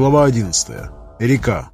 Глава 11. Река.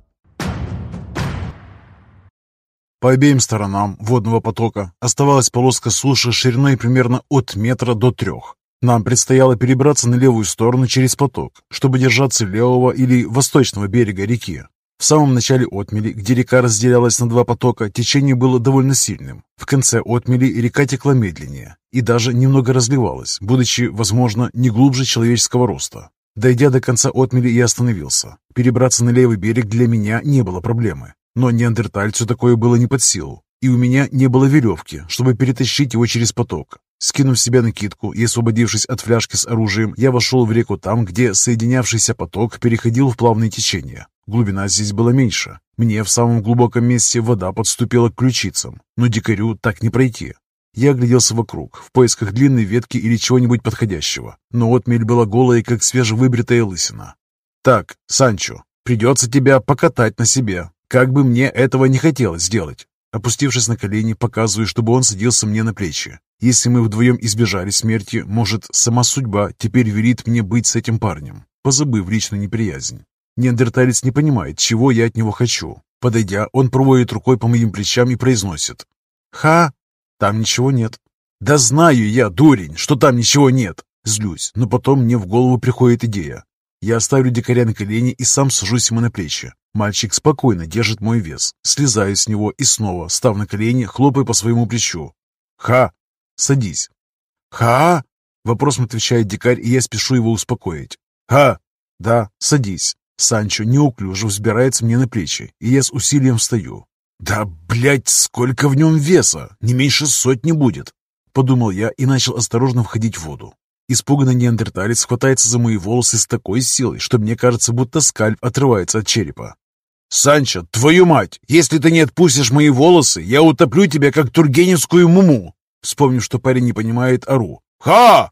По обеим сторонам водного потока оставалась полоска суши шириной примерно от метра до трех. Нам предстояло перебраться на левую сторону через поток, чтобы держаться левого или восточного берега реки. В самом начале отмели, где река разделялась на два потока, течение было довольно сильным. В конце отмели река текла медленнее и даже немного разливалась, будучи, возможно, не глубже человеческого роста. Дойдя до конца отмели, я остановился. Перебраться на левый берег для меня не было проблемы. Но неандертальцу такое было не под силу, и у меня не было веревки, чтобы перетащить его через поток. Скинув себя накидку и освободившись от фляжки с оружием, я вошел в реку там, где соединявшийся поток переходил в плавное течение. Глубина здесь была меньше. Мне в самом глубоком месте вода подступила к ключицам, но дикарю так не пройти. Я огляделся вокруг, в поисках длинной ветки или чего-нибудь подходящего, но отмель была голая, как свежевыбритая лысина. «Так, Санчо, придется тебя покатать на себе, как бы мне этого не хотелось сделать». Опустившись на колени, показываю, чтобы он садился мне на плечи. Если мы вдвоем избежали смерти, может, сама судьба теперь велит мне быть с этим парнем, позабыв личную неприязнь. Неандерталец не понимает, чего я от него хочу. Подойдя, он проводит рукой по моим плечам и произносит. «Ха! Там ничего нет». «Да знаю я, дурень, что там ничего нет!» Злюсь, но потом мне в голову приходит идея. Я оставлю дикаря на колени и сам сажусь ему на плечи. Мальчик спокойно держит мой вес. Слезаю с него и снова, став на колени, хлопаю по своему плечу. «Ха! Садись!» «Ха!» Вопросом отвечает дикарь, и я спешу его успокоить. «Ха! Да, садись!» Санчо неуклюже взбирается мне на плечи, и я с усилием встаю. «Да, блядь, сколько в нем веса! Не меньше сотни будет!» Подумал я и начал осторожно входить в воду. Испуганный неандерталец хватается за мои волосы с такой силой, что мне кажется, будто скальп отрывается от черепа. «Санчо, твою мать! Если ты не отпустишь мои волосы, я утоплю тебя, как тургеневскую муму!» Вспомнив, что парень не понимает, ору. «Ха!»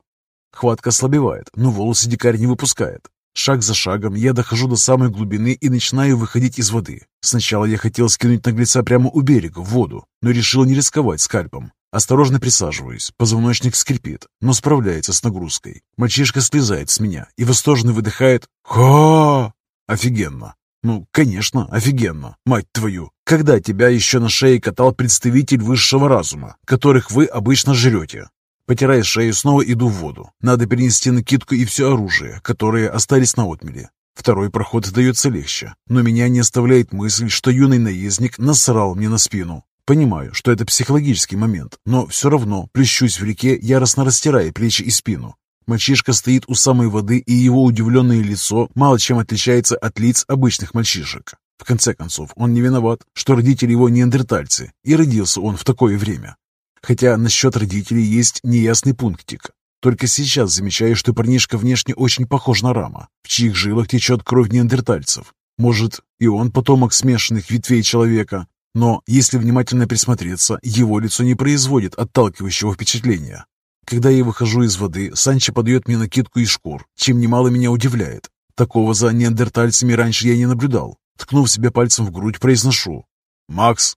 Хватка ослабевает, но волосы дикарь не выпускает. Шаг за шагом я дохожу до самой глубины и начинаю выходить из воды. Сначала я хотел скинуть наглеца прямо у берега, в воду, но решил не рисковать скальпом. Осторожно присаживаюсь, позвоночник скрипит, но справляется с нагрузкой. Мальчишка слезает с меня и восторженно выдыхает «Ха!» Офигенно. Ну, конечно, офигенно, мать твою. Когда тебя еще на шее катал представитель высшего разума, которых вы обычно жрете? Потирая шею, снова иду в воду. Надо перенести накидку и все оружие, которые остались на отмеле. Второй проход дается легче, но меня не оставляет мысль, что юный наездник насрал мне на спину. Понимаю, что это психологический момент, но все равно плещусь в реке, яростно растирая плечи и спину. Мальчишка стоит у самой воды, и его удивленное лицо мало чем отличается от лиц обычных мальчишек. В конце концов, он не виноват, что родители его неандертальцы, и родился он в такое время. Хотя насчет родителей есть неясный пунктик. Только сейчас замечаю, что парнишка внешне очень похож на Рама, в чьих жилах течет кровь неандертальцев. Может, и он потомок смешанных ветвей человека, но если внимательно присмотреться, его лицо не производит отталкивающего впечатления. Когда я выхожу из воды, Санчо подает мне накидку из шкур, чем немало меня удивляет. Такого за неандертальцами раньше я не наблюдал. Ткнув себе пальцем в грудь, произношу. «Макс!»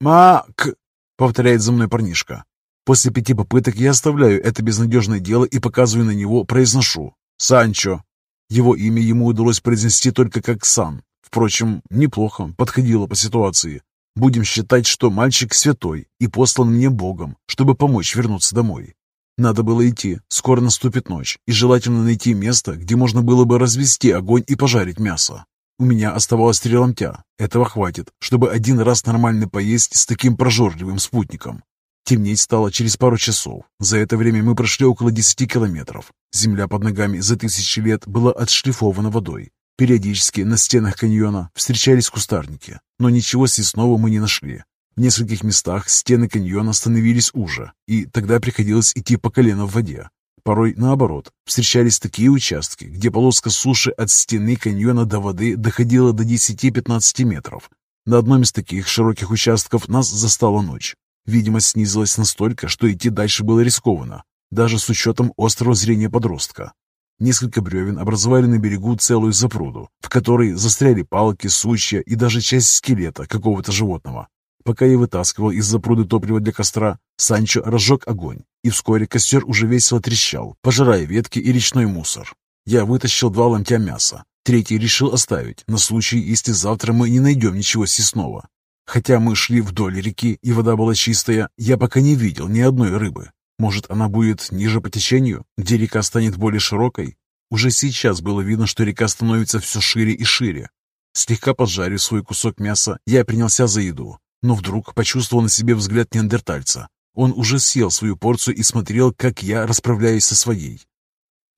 «Мак!» Повторяет за мной парнишка. После пяти попыток я оставляю это безнадежное дело и показываю на него, произношу «Санчо». Его имя ему удалось произнести только как «Сан». Впрочем, неплохо, подходило по ситуации. Будем считать, что мальчик святой и послан мне Богом, чтобы помочь вернуться домой. Надо было идти, скоро наступит ночь, и желательно найти место, где можно было бы развести огонь и пожарить мясо. У меня оставалось три ломтя. Этого хватит, чтобы один раз нормально поесть с таким прожорливым спутником. Темнеть стало через пару часов. За это время мы прошли около десяти километров. Земля под ногами за тысячи лет была отшлифована водой. Периодически на стенах каньона встречались кустарники, но ничего съестного мы не нашли. В нескольких местах стены каньона становились уже, и тогда приходилось идти по колено в воде. Порой наоборот, встречались такие участки, где полоска суши от стены каньона до воды доходила до 10-15 метров. На одном из таких широких участков нас застала ночь. Видимость снизилась настолько, что идти дальше было рискованно, даже с учетом острого зрения подростка. Несколько бревен образовали на берегу целую запруду, в которой застряли палки, сучья и даже часть скелета какого-то животного. Пока я вытаскивал из запруды топливо для костра, Санчо разжег огонь, и вскоре костер уже весело трещал, пожирая ветки и речной мусор. Я вытащил два ломтя мяса, Третий решил оставить, на случай, если завтра мы не найдем ничего съестного. Хотя мы шли вдоль реки, и вода была чистая, я пока не видел ни одной рыбы. Может, она будет ниже по течению, где река станет более широкой? Уже сейчас было видно, что река становится все шире и шире. Слегка поджарив свой кусок мяса, я принялся за еду, но вдруг почувствовал на себе взгляд неандертальца. Он уже съел свою порцию и смотрел, как я расправляюсь со своей.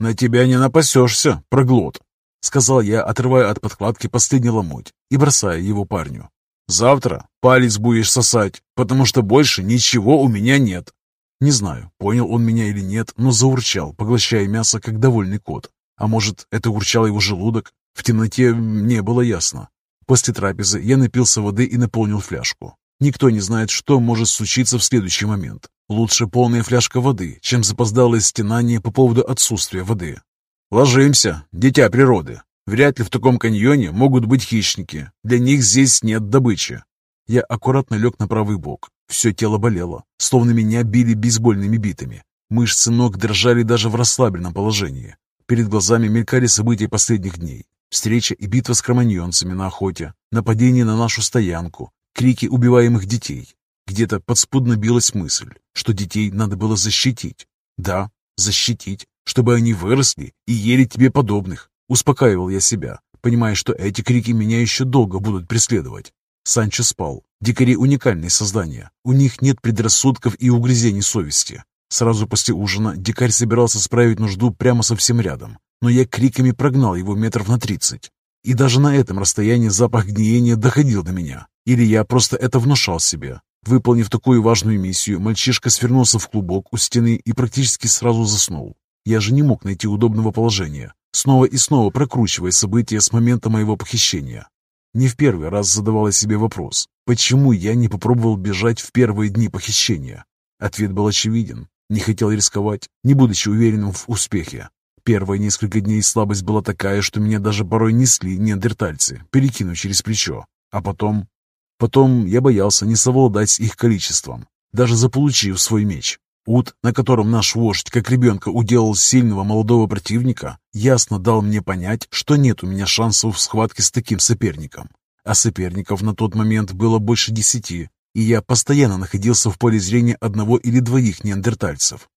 «На тебя не напасешься, проглот!» — сказал я, отрывая от подкладки последний ломоть и бросая его парню. «Завтра палец будешь сосать, потому что больше ничего у меня нет». Не знаю, понял он меня или нет, но заурчал, поглощая мясо, как довольный кот. А может, это урчал его желудок? В темноте не было ясно. После трапезы я напился воды и наполнил фляжку. Никто не знает, что может случиться в следующий момент. Лучше полная фляжка воды, чем запоздалое стенание по поводу отсутствия воды. Ложимся, дитя природы. Вряд ли в таком каньоне могут быть хищники. Для них здесь нет добычи. Я аккуратно лег на правый бок. Все тело болело, словно меня били бейсбольными битами. Мышцы ног дрожали даже в расслабленном положении. Перед глазами мелькали события последних дней. Встреча и битва с кроманьонцами на охоте, нападение на нашу стоянку, крики убиваемых детей. Где-то подспудно билась мысль, что детей надо было защитить. Да, защитить, чтобы они выросли и ели тебе подобных. Успокаивал я себя, понимая, что эти крики меня еще долго будут преследовать. Санчо спал. Дикари — уникальные создания. У них нет предрассудков и угрызений совести. Сразу после ужина дикарь собирался справить нужду прямо совсем рядом, но я криками прогнал его метров на тридцать. И даже на этом расстоянии запах гниения доходил до меня. Или я просто это внушал себе. Выполнив такую важную миссию, мальчишка свернулся в клубок у стены и практически сразу заснул. Я же не мог найти удобного положения, снова и снова прокручивая события с момента моего похищения. Не в первый раз задавала себе вопрос, почему я не попробовал бежать в первые дни похищения. Ответ был очевиден. Не хотел рисковать, не будучи уверенным в успехе. Первые несколько дней слабость была такая, что меня даже порой несли неандертальцы, перекинув через плечо. А потом Потом я боялся не совладать с их количеством, даже заполучив свой меч. Ут, на котором наш вождь, как ребенка, уделал сильного молодого противника, ясно дал мне понять, что нет у меня шансов в схватке с таким соперником. А соперников на тот момент было больше десяти, и я постоянно находился в поле зрения одного или двоих неандертальцев.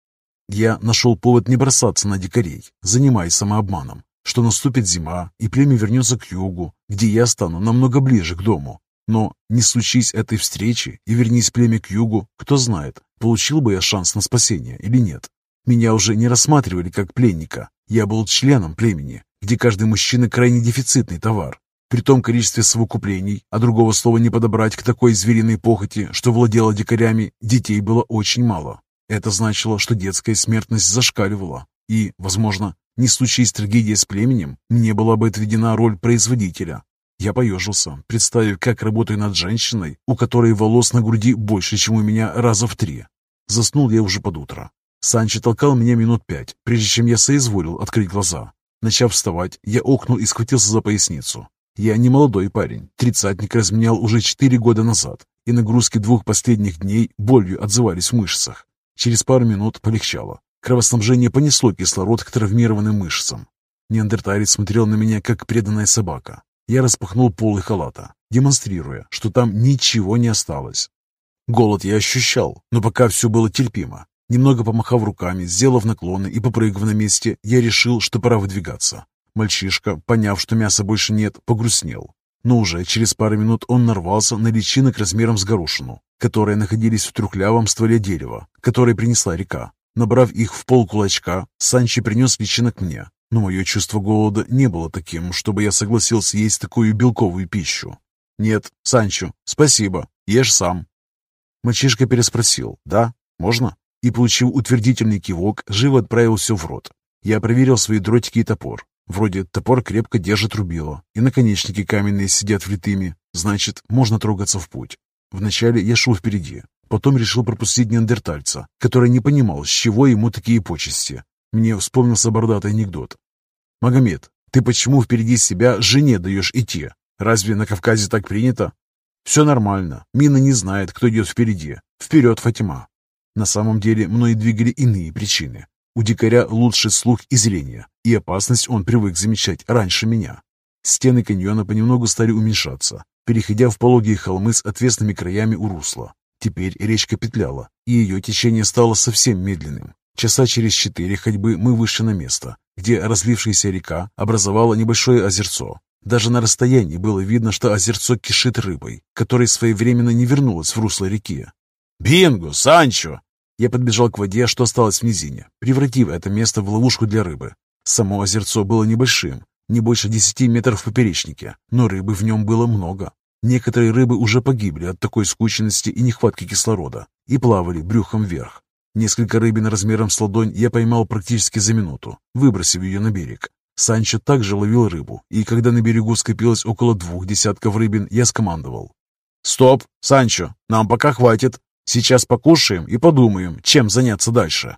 Я нашел повод не бросаться на дикарей, занимаясь самообманом, что наступит зима, и племя вернется к югу, где я стану намного ближе к дому, но не случись этой встречи и вернись племя к югу, кто знает, получил бы я шанс на спасение или нет. Меня уже не рассматривали как пленника. Я был членом племени, где каждый мужчина крайне дефицитный товар. При том количестве совокуплений, а другого слова не подобрать к такой звериной похоти, что владела дикарями, детей было очень мало. Это значило, что детская смертность зашкаливала. И, возможно, не случись трагедия с племенем, мне была бы отведена роль производителя, я поежился, представив, как работаю над женщиной, у которой волос на груди больше, чем у меня раза в три. Заснул я уже под утро. Санчо толкал меня минут пять, прежде чем я соизволил открыть глаза. Начав вставать, я окнул и схватился за поясницу. Я не молодой парень, тридцатник разменял уже четыре года назад, и нагрузки двух последних дней болью отзывались в мышцах. Через пару минут полегчало. Кровоснабжение понесло кислород к травмированным мышцам. Неандерталец смотрел на меня, как преданная собака. Я распахнул полы халата, демонстрируя, что там ничего не осталось. Голод я ощущал, но пока все было терпимо. Немного помахав руками, сделав наклоны и попрыгав на месте, я решил, что пора выдвигаться. Мальчишка, поняв, что мяса больше нет, погрустнел. Но уже через пару минут он нарвался на личинок размером с горошину, которые находились в трухлявом стволе дерева, которое принесла река. Набрав их в пол кулачка, Санчи принес личинок мне, но мое чувство голода не было таким, чтобы я согласился есть такую белковую пищу. «Нет, Санчо, спасибо, ешь сам». Мальчишка переспросил «Да, можно?» и, получив утвердительный кивок, живо отправил все в рот. Я проверил свои дротики и топор. Вроде топор крепко держит рубило, и наконечники каменные сидят влитыми, значит, можно трогаться в путь. Вначале я шел впереди, потом решил пропустить неандертальца, который не понимал, с чего ему такие почести. Мне вспомнился бородатый анекдот. «Магомед, ты почему впереди себя жене даешь идти? Разве на Кавказе так принято?» «Все нормально. Мина не знает, кто идет впереди. Вперед, Фатима!» На самом деле мной двигали иные причины. У дикаря лучший слух и зрение, и опасность он привык замечать раньше меня. Стены каньона понемногу стали уменьшаться, переходя в пологие холмы с отвесными краями у русла. Теперь речка петляла, и ее течение стало совсем медленным. Часа через четыре ходьбы мы вышли на место, где разлившаяся река образовала небольшое озерцо. Даже на расстоянии было видно, что озерцо кишит рыбой, которая своевременно не вернулась в русло реки. «Бинго! Санчо!» Я подбежал к воде, что осталось в низине, превратив это место в ловушку для рыбы. Само озерцо было небольшим, не больше десяти метров в поперечнике, но рыбы в нем было много. Некоторые рыбы уже погибли от такой скученности и нехватки кислорода и плавали брюхом вверх. Несколько рыбин размером с ладонь я поймал практически за минуту, выбросив ее на берег. Санчо также ловил рыбу, и когда на берегу скопилось около двух десятков рыбин, я скомандовал. «Стоп, Санчо, нам пока хватит. Сейчас покушаем и подумаем, чем заняться дальше».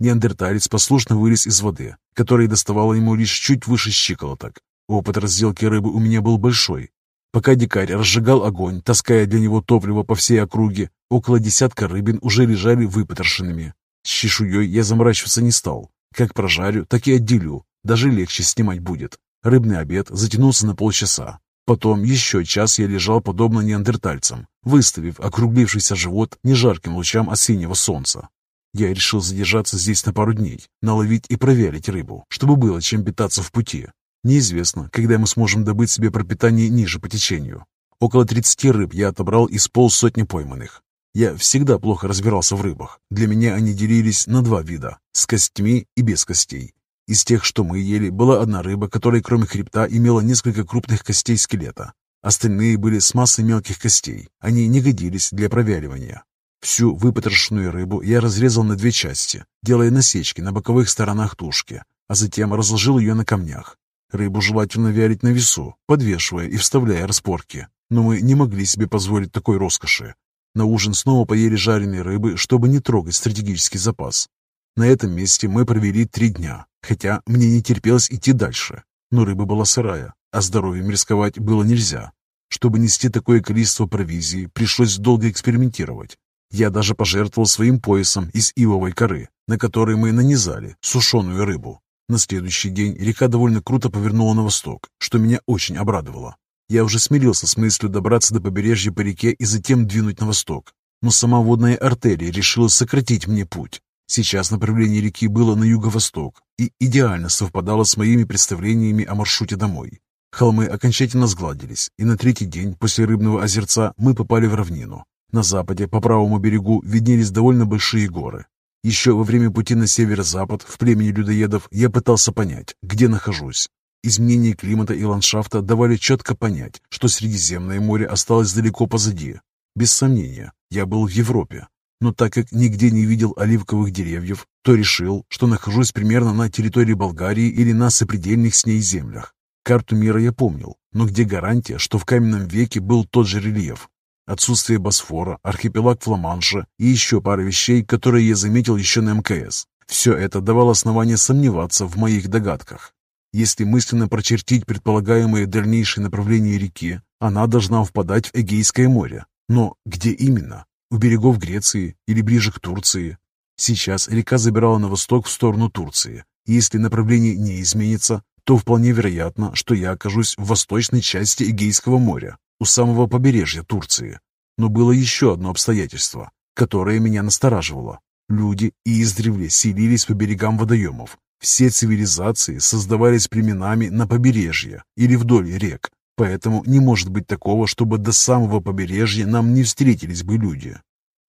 Неандерталец послушно вылез из воды, которая доставала ему лишь чуть выше щиколоток. Опыт разделки рыбы у меня был большой. Пока дикарь разжигал огонь, таская для него топливо по всей округе, около десятка рыбин уже лежали выпотрошенными. С чешуей я заморачиваться не стал. Как прожарю, так и отделю. Даже легче снимать будет. Рыбный обед затянулся на полчаса. Потом еще час я лежал подобно неандертальцам, выставив округлившийся живот нежарким лучам осеннего солнца. Я решил задержаться здесь на пару дней, наловить и проверить рыбу, чтобы было чем питаться в пути. Неизвестно, когда мы сможем добыть себе пропитание ниже по течению. Около 30 рыб я отобрал из полсотни пойманных. Я всегда плохо разбирался в рыбах. Для меня они делились на два вида – с костями и без костей. Из тех, что мы ели, была одна рыба, которая кроме хребта имела несколько крупных костей скелета. Остальные были с массой мелких костей. Они не годились для провяливания. Всю выпотрошенную рыбу я разрезал на две части, делая насечки на боковых сторонах тушки, а затем разложил ее на камнях. Рыбу желательно вялить на весу, подвешивая и вставляя распорки. Но мы не могли себе позволить такой роскоши. На ужин снова поели жареной рыбы, чтобы не трогать стратегический запас. На этом месте мы провели три дня, хотя мне не терпелось идти дальше. Но рыба была сырая, а здоровьем рисковать было нельзя. Чтобы нести такое количество провизии, пришлось долго экспериментировать. Я даже пожертвовал своим поясом из ивовой коры, на который мы нанизали сушеную рыбу. На следующий день река довольно круто повернула на восток, что меня очень обрадовало. Я уже смирился с мыслью добраться до побережья по реке и затем двинуть на восток. Но сама водная артерия решила сократить мне путь. Сейчас направление реки было на юго-восток и идеально совпадало с моими представлениями о маршруте домой. Холмы окончательно сгладились, и на третий день после рыбного озерца мы попали в равнину, на западе, по правому берегу, виднелись довольно большие горы. Еще во время пути на северо-запад в племени людоедов я пытался понять, где нахожусь. Изменения климата и ландшафта давали четко понять, что Средиземное море осталось далеко позади. Без сомнения, я был в Европе. Но так как нигде не видел оливковых деревьев, то решил, что нахожусь примерно на территории Болгарии или на сопредельных с ней землях. Карту мира я помнил, но где гарантия, что в каменном веке был тот же рельеф? Отсутствие Босфора, архипелаг Фламанша и еще пара вещей, которые я заметил еще на МКС. Все это давало основание сомневаться в моих догадках. Если мысленно прочертить предполагаемое дальнейшее направление реки, она должна впадать в Эгейское море. Но где именно? У берегов Греции или ближе к Турции? Сейчас река забирала на восток в сторону Турции. Если направление не изменится, то вполне вероятно, что я окажусь в восточной части Эгейского моря, у самого побережья Турции. Но было еще одно обстоятельство, которое меня настораживало. Люди издревле селились по берегам водоемов. Все цивилизации создавались племенами на побережье или вдоль рек, поэтому не может быть такого, чтобы до самого побережья нам не встретились бы люди.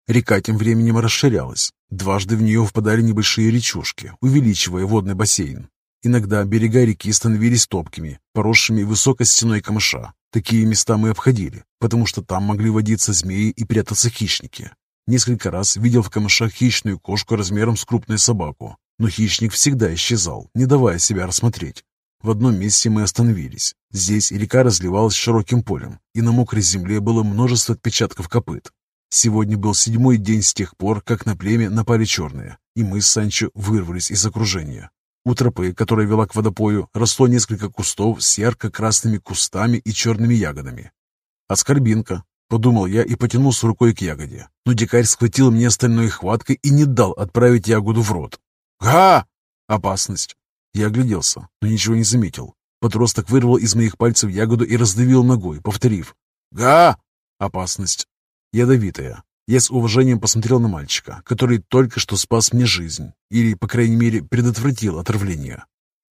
Река тем временем расширялась. Дважды в нее впадали небольшие речушки, увеличивая водный бассейн. Иногда берега реки становились топкими, поросшими высокой стеной камыша. Такие места мы обходили, потому что там могли водиться змеи и прятаться хищники. Несколько раз видел в камышах хищную кошку размером с крупную собаку, но хищник всегда исчезал, не давая себя рассмотреть. В одном месте мы остановились. Здесь река разливалась широким полем, и на мокрой земле было множество отпечатков копыт. Сегодня был седьмой день с тех пор, как на племя напали черные, и мы с Санчо вырвались из окружения. У тропы, которая вела к водопою, росло несколько кустов с ярко-красными кустами и черными ягодами. «Оскорбинка», — подумал я и потянулся рукой к ягоде. Но дикарь схватил мне остальной хваткой и не дал отправить ягоду в рот. «Га!» «Опасность!» Я огляделся, но ничего не заметил. Подросток вырвал из моих пальцев ягоду и раздавил ногой, повторив «Га!» Опасность. Ядовитая. Я с уважением посмотрел на мальчика, который только что спас мне жизнь, или, по крайней мере, предотвратил отравление.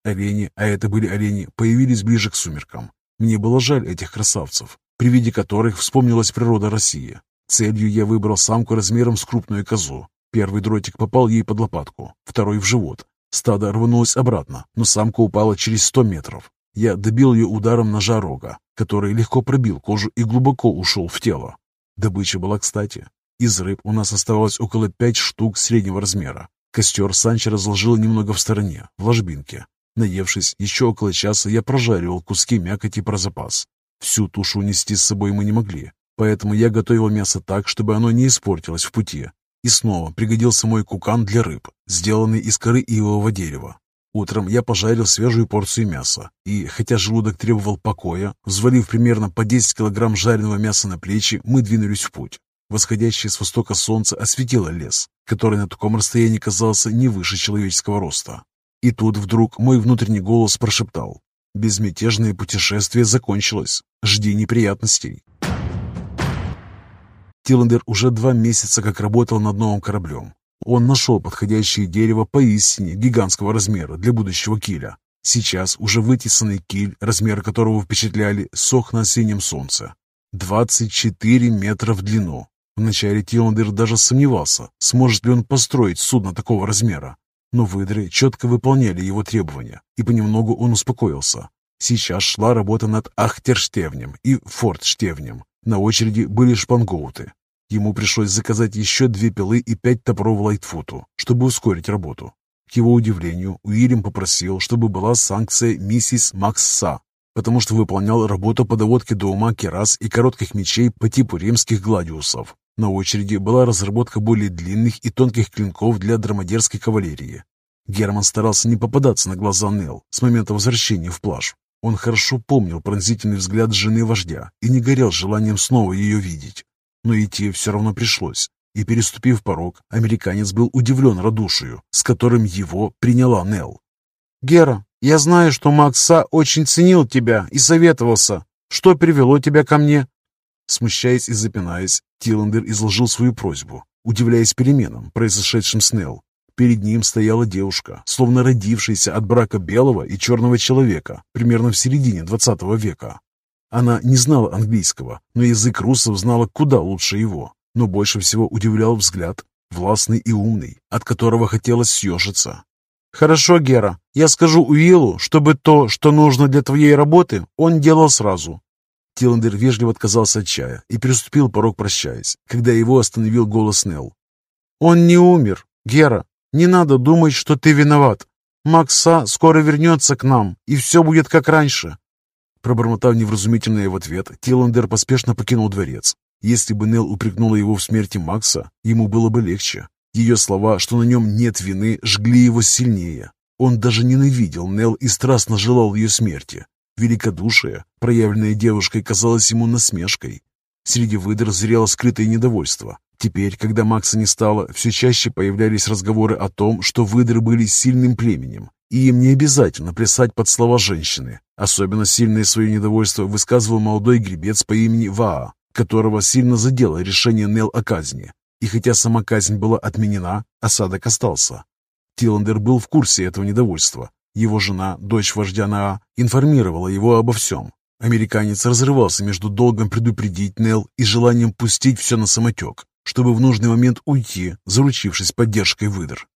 Олени, а это были олени, появились ближе к сумеркам. Мне было жаль этих красавцев, при виде которых вспомнилась природа России. Целью я выбрал самку размером с крупную козу. Первый дротик попал ей под лопатку, второй в живот. Стадо рванулось обратно, но самка упала через сто метров. Я добил ее ударом ножа рога, который легко пробил кожу и глубоко ушел в тело. Добыча была кстати. Из рыб у нас оставалось около пять штук среднего размера. Костер Санчо разложил немного в стороне, в ложбинке. Наевшись, еще около часа я прожаривал куски мякоти про запас. Всю тушу унести с собой мы не могли, поэтому я готовил мясо так, чтобы оно не испортилось в пути. И снова пригодился мой кукан для рыб, сделанный из коры ивового дерева. Утром я пожарил свежую порцию мяса, и, хотя желудок требовал покоя, взвалив примерно по 10 килограмм жареного мяса на плечи, мы двинулись в путь. Восходящее с востока солнце осветило лес, который на таком расстоянии казался не выше человеческого роста. И тут вдруг мой внутренний голос прошептал. «Безмятежное путешествие закончилось. Жди неприятностей». Тиллендер уже два месяца как работал над новым кораблем. Он нашел подходящее дерево поистине гигантского размера для будущего киля. Сейчас уже вытесанный киль, размеры которого впечатляли, сох на осеннем солнце. 24 метра в длину. Вначале Тиллендер даже сомневался, сможет ли он построить судно такого размера. Но выдры четко выполняли его требования, и понемногу он успокоился. Сейчас шла работа над Ахтерштевнем и Фортштевнем. На очереди были шпангоуты. Ему пришлось заказать еще две пилы и пять топоров Лайтфуту, чтобы ускорить работу. К его удивлению, Уильям попросил, чтобы была санкция миссис Макса, потому что выполнял работу по доводке до ума керас и коротких мечей по типу римских гладиусов. На очереди была разработка более длинных и тонких клинков для драмадерской кавалерии. Герман старался не попадаться на глаза Нел с момента возвращения в плаж. Он хорошо помнил пронзительный взгляд жены вождя и не горел желанием снова ее видеть. Но идти все равно пришлось. И, переступив порог, американец был удивлен радушию, с которым его приняла Нел. «Гера, я знаю, что Макса очень ценил тебя и советовался. Что привело тебя ко мне?» Смущаясь и запинаясь, Тиллендер изложил свою просьбу, удивляясь переменам, произошедшим с Нел. Перед ним стояла девушка, словно родившаяся от брака белого и черного человека, примерно в середине двадцатого века. Она не знала английского, но язык русов знала куда лучше его. Но больше всего удивлял взгляд, властный и умный, от которого хотелось съежиться. «Хорошо, Гера, я скажу Уиллу, чтобы то, что нужно для твоей работы, он делал сразу». Тиллендер вежливо отказался от чая и переступил порог, прощаясь, когда его остановил голос Нелл. «Он не умер, Гера, не надо думать, что ты виноват. Макса скоро вернется к нам, и все будет как раньше». Пробормотав невразумительное в ответ, Тиллендер поспешно покинул дворец. Если бы Нелл упрекнула его в смерти Макса, ему было бы легче. Ее слова, что на нем нет вины, жгли его сильнее. Он даже ненавидел Нелл и страстно желал ее смерти. Великодушие, проявленное девушкой, казалось ему насмешкой. Среди выдр зрело скрытое недовольство. Теперь, когда Макса не стало, все чаще появлялись разговоры о том, что выдры были сильным племенем, и им не обязательно плясать под слова женщины. Особенно сильное свое недовольство высказывал молодой гребец по имени Ваа, которого сильно задело решение Нел о казни. И хотя сама казнь была отменена, осадок остался. Тиландер был в курсе этого недовольства. Его жена, дочь вождя Наа, информировала его обо всем. Американец разрывался между долгом предупредить Нел и желанием пустить все на самотек чтобы в нужный момент уйти, заручившись поддержкой выдр.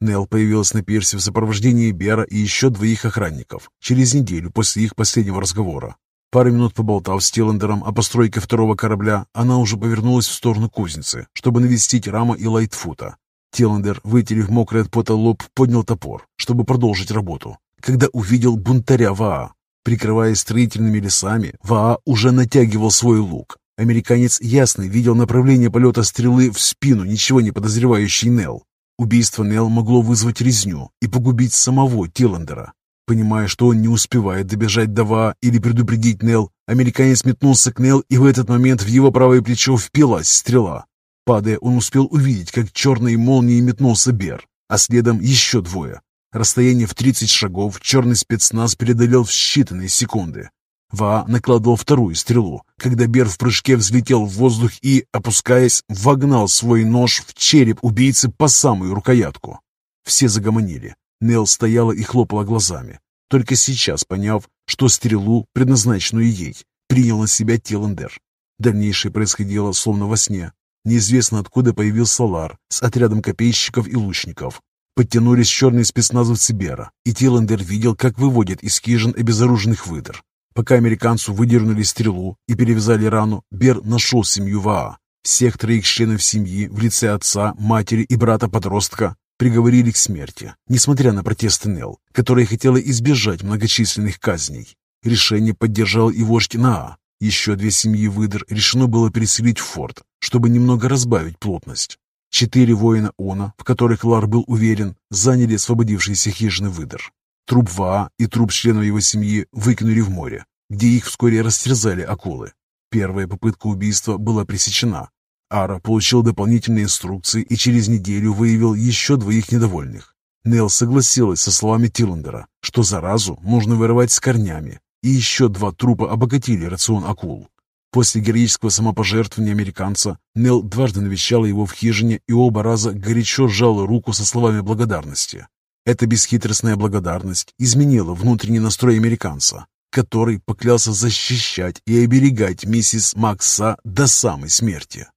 Нел появилась на пирсе в сопровождении Бера и еще двоих охранников через неделю после их последнего разговора. Пару минут поболтав с Тиллендером о постройке второго корабля, она уже повернулась в сторону кузницы, чтобы навестить Рама и Лайтфута. Тиллендер, вытерев мокрый от пота лоб, поднял топор, чтобы продолжить работу, когда увидел бунтаря Ваа. Прикрываясь строительными лесами, Ваа уже натягивал свой лук, Американец ясно видел направление полета стрелы в спину ничего не подозревающей Нелл. Убийство Нелл могло вызвать резню и погубить самого Тиллендера. Понимая, что он не успевает добежать до Ва или предупредить Нелл, американец метнулся к Нелл, и в этот момент в его правое плечо впилась стрела. Падая, он успел увидеть, как черной молнией метнулся Бер, а следом еще двое. Расстояние в 30 шагов черный спецназ преодолел в считанные секунды. Ва накладывал вторую стрелу, когда Бер в прыжке взлетел в воздух и, опускаясь, вогнал свой нож в череп убийцы по самую рукоятку. Все загомонили. Нел стояла и хлопала глазами, только сейчас поняв, что стрелу, предназначенную ей, принял на себя Тиландер. Дальнейшее происходило словно во сне. Неизвестно откуда появился Лар с отрядом копейщиков и лучников. Подтянулись черные спецназовцы Бера, и Тиландер видел, как выводят из хижин обезоруженных выдр. Пока американцу выдернули стрелу и перевязали рану, Бер нашел семью Ваа. Всех троих членов семьи в лице отца, матери и брата-подростка приговорили к смерти, несмотря на протесты Нел, которая хотела избежать многочисленных казней. Решение поддержал и вождь Наа. Еще две семьи выдр решено было переселить в форт, чтобы немного разбавить плотность. Четыре воина Она, в которых Лар был уверен, заняли освободившиеся хижины выдр. Труп Ваа и труп членов его семьи выкинули в море, где их вскоре растерзали акулы. Первая попытка убийства была пресечена. Ара получил дополнительные инструкции и через неделю выявил еще двоих недовольных. Нел согласилась со словами Тиллендера, что заразу нужно вырывать с корнями, и еще два трупа обогатили рацион акул. После героического самопожертвования американца Нел дважды навещала его в хижине и оба раза горячо сжала руку со словами благодарности. Эта бесхитростная благодарность изменила внутренний настрой американца, который поклялся защищать и оберегать миссис Макса до самой смерти.